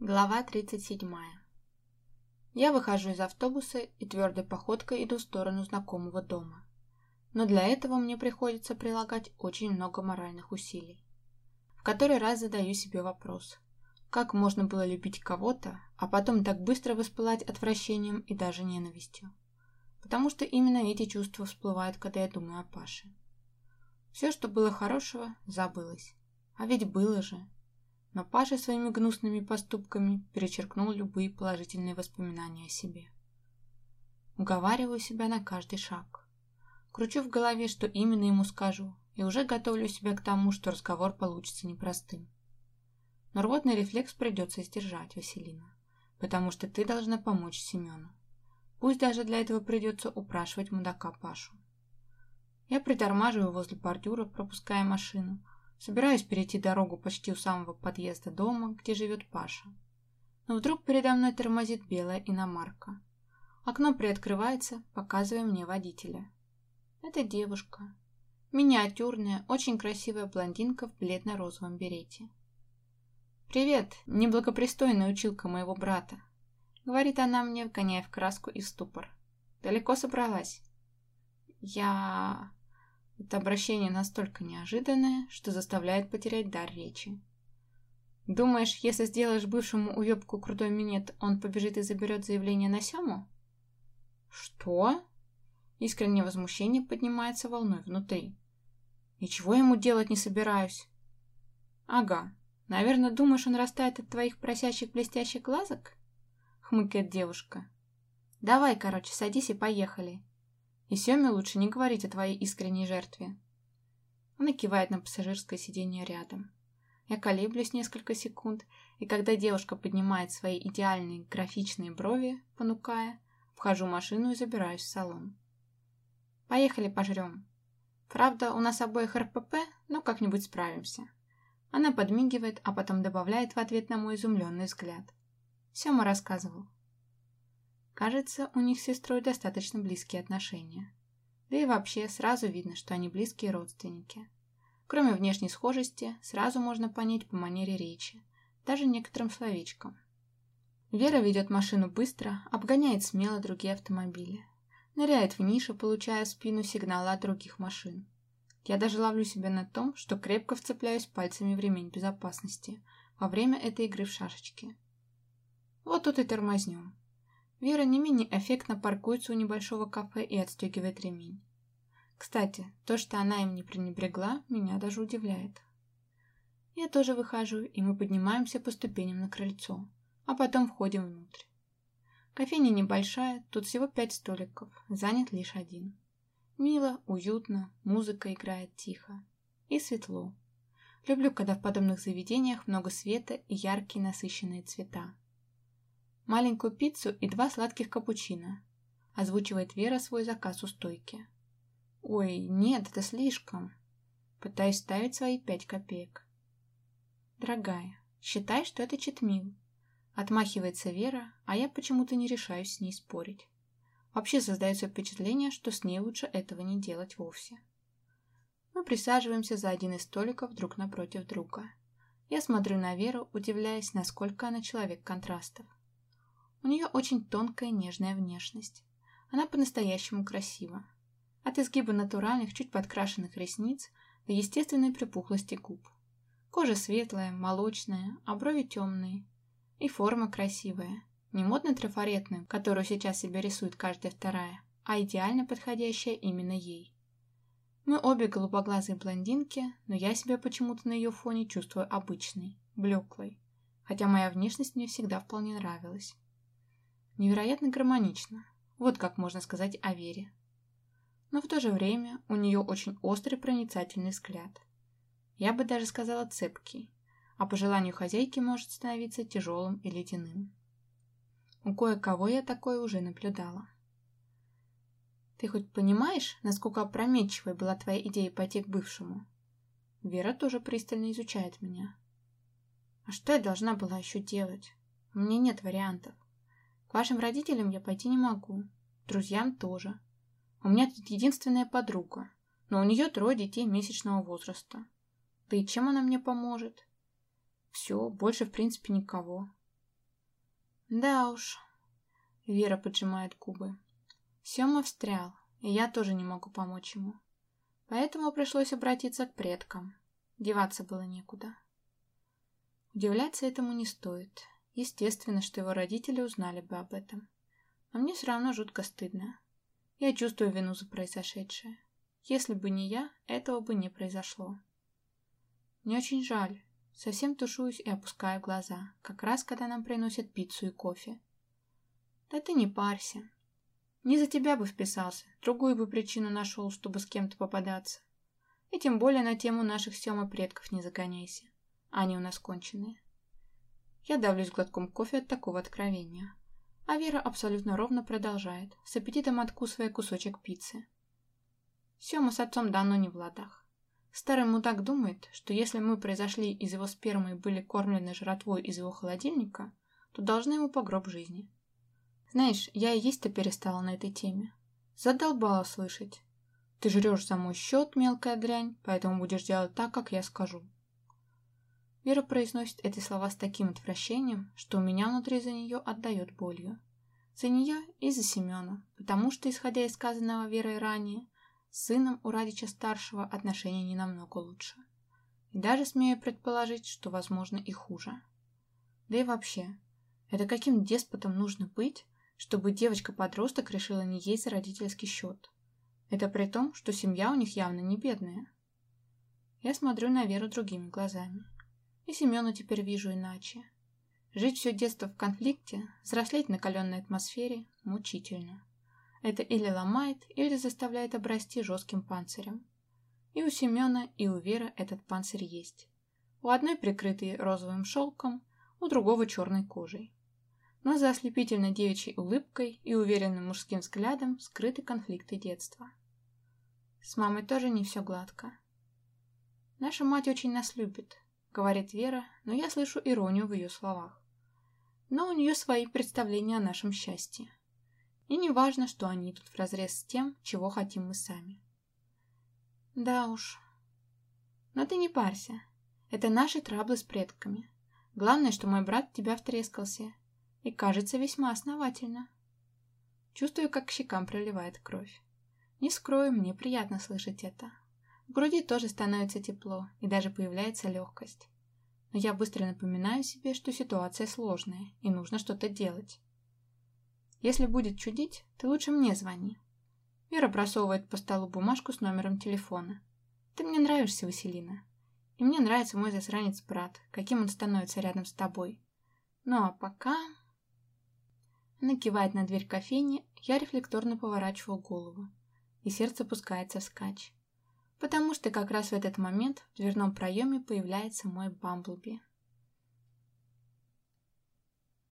Глава 37. Я выхожу из автобуса и твердой походкой иду в сторону знакомого дома. Но для этого мне приходится прилагать очень много моральных усилий. В который раз задаю себе вопрос. Как можно было любить кого-то, а потом так быстро воспылать отвращением и даже ненавистью? Потому что именно эти чувства всплывают, когда я думаю о Паше. Все, что было хорошего, забылось. А ведь было же. Но Паша своими гнусными поступками перечеркнул любые положительные воспоминания о себе. Уговариваю себя на каждый шаг. Кручу в голове, что именно ему скажу, и уже готовлю себя к тому, что разговор получится непростым. Но рвотный рефлекс придется сдержать, Василина, потому что ты должна помочь Семену. Пусть даже для этого придется упрашивать мудака Пашу. Я притормаживаю возле бордюра, пропуская машину, Собираюсь перейти дорогу почти у самого подъезда дома, где живет Паша. Но вдруг передо мной тормозит белая иномарка. Окно приоткрывается, показывая мне водителя. Это девушка. Миниатюрная, очень красивая блондинка в бледно-розовом берете. «Привет, неблагопристойная училка моего брата», — говорит она мне, вгоняя в краску и в ступор. «Далеко собралась?» «Я...» Это обращение настолько неожиданное, что заставляет потерять дар речи. Думаешь, если сделаешь бывшему уебку крутой минет, он побежит и заберет заявление на Сему? Что? Искреннее возмущение поднимается волной внутри. Ничего ему делать не собираюсь. Ага. Наверное, думаешь, он растает от твоих просящих блестящих глазок? Хмыкает девушка. Давай, короче, садись и поехали. И Семе лучше не говорить о твоей искренней жертве. Она кивает на пассажирское сиденье рядом. Я колеблюсь несколько секунд, и когда девушка поднимает свои идеальные графичные брови, понукая, вхожу в машину и забираюсь в салон. Поехали пожрем. Правда, у нас обоих РПП, но как-нибудь справимся. Она подмигивает, а потом добавляет в ответ на мой изумленный взгляд. Сема рассказывал. Кажется, у них с сестрой достаточно близкие отношения. Да и вообще, сразу видно, что они близкие родственники. Кроме внешней схожести, сразу можно понять по манере речи, даже некоторым словечкам. Вера ведет машину быстро, обгоняет смело другие автомобили. Ныряет в нишу, получая в спину сигналы от других машин. Я даже ловлю себя на том, что крепко вцепляюсь пальцами в ремень безопасности во время этой игры в шашечки. Вот тут и тормознем. Вера не менее эффектно паркуется у небольшого кафе и отстегивает ремень. Кстати, то, что она им не пренебрегла, меня даже удивляет. Я тоже выхожу, и мы поднимаемся по ступеням на крыльцо, а потом входим внутрь. Кофейня небольшая, тут всего пять столиков, занят лишь один. Мило, уютно, музыка играет тихо. И светло. Люблю, когда в подобных заведениях много света и яркие насыщенные цвета маленькую пиццу и два сладких капучино. Озвучивает Вера свой заказ у стойки. Ой, нет, это слишком. Пытаюсь ставить свои пять копеек. Дорогая, считай, что это читмил. Отмахивается Вера, а я почему-то не решаюсь с ней спорить. Вообще создается впечатление, что с ней лучше этого не делать вовсе. Мы присаживаемся за один из столиков друг напротив друга. Я смотрю на Веру, удивляясь, насколько она человек контрастов. У нее очень тонкая нежная внешность. Она по-настоящему красива. От изгиба натуральных, чуть подкрашенных ресниц до естественной припухлости губ. Кожа светлая, молочная, а брови темные. И форма красивая. Не модно-трафаретную, которую сейчас себе рисует каждая вторая, а идеально подходящая именно ей. Мы обе голубоглазые блондинки, но я себя почему-то на ее фоне чувствую обычной, блеклой, хотя моя внешность мне всегда вполне нравилась невероятно гармонично. Вот как можно сказать о Вере. Но в то же время у нее очень острый проницательный взгляд. Я бы даже сказала цепкий, а по желанию хозяйки может становиться тяжелым и ледяным. У кое-кого я такое уже наблюдала. Ты хоть понимаешь, насколько опрометчивой была твоя идея пойти к бывшему? Вера тоже пристально изучает меня. А что я должна была еще делать? У меня нет вариантов. К вашим родителям я пойти не могу. Друзьям тоже. У меня тут единственная подруга, но у нее трое детей месячного возраста. Да и чем она мне поможет? Все, больше в принципе никого. Да уж. Вера поджимает губы. Сема встрял, и я тоже не могу помочь ему. Поэтому пришлось обратиться к предкам. Деваться было некуда. Удивляться этому не стоит. Естественно, что его родители узнали бы об этом. Но мне все равно жутко стыдно. Я чувствую вину за произошедшее. Если бы не я, этого бы не произошло. Мне очень жаль. Совсем тушуюсь и опускаю глаза, как раз когда нам приносят пиццу и кофе. Да ты не парься. Не за тебя бы вписался, другую бы причину нашел, чтобы с кем-то попадаться. И тем более на тему наших Сема предков не загоняйся. Они у нас конченые. Я давлюсь глотком кофе от такого откровения. А Вера абсолютно ровно продолжает, с аппетитом откусывая кусочек пиццы. Сема с отцом давно не в ладах. Старый мудак думает, что если мы произошли из его спермы и были кормлены жратвой из его холодильника, то должны ему по гроб жизни. Знаешь, я и есть-то перестала на этой теме. Задолбала слышать. Ты жрешь за мой счет, мелкая дрянь, поэтому будешь делать так, как я скажу. Вера произносит эти слова с таким отвращением, что у меня внутри за нее отдает болью. За нее и за Семена, потому что, исходя из сказанного Верой ранее, с сыном у Радича-старшего отношения не намного лучше. И даже смею предположить, что, возможно, и хуже. Да и вообще, это каким деспотом нужно быть, чтобы девочка-подросток решила не есть за родительский счет? Это при том, что семья у них явно не бедная. Я смотрю на Веру другими глазами. И Семену теперь вижу иначе. Жить все детство в конфликте, взрослеть в накаленной атмосфере мучительно. Это или ломает, или заставляет обрасти жестким панцирем. И у Семена, и у Веры этот панцирь есть. У одной прикрытый розовым шелком, у другого черной кожей. Но за ослепительной девичьей улыбкой и уверенным мужским взглядом скрыты конфликты детства. С мамой тоже не все гладко. Наша мать очень нас любит, говорит Вера, но я слышу иронию в ее словах. Но у нее свои представления о нашем счастье. И не важно, что они идут вразрез с тем, чего хотим мы сами. Да уж. Но ты не парься. Это наши траблы с предками. Главное, что мой брат тебя втрескался. И кажется весьма основательно. Чувствую, как к щекам проливает кровь. Не скрою, мне приятно слышать это. В груди тоже становится тепло, и даже появляется легкость. Но я быстро напоминаю себе, что ситуация сложная, и нужно что-то делать. Если будет чудить, ты лучше мне звони. Вера просовывает по столу бумажку с номером телефона. Ты мне нравишься, Василина. И мне нравится мой засранец-брат, каким он становится рядом с тобой. Ну а пока... Она на дверь кофейни, я рефлекторно поворачиваю голову, и сердце пускается вскачь. Потому что как раз в этот момент в дверном проеме появляется мой Бамблби.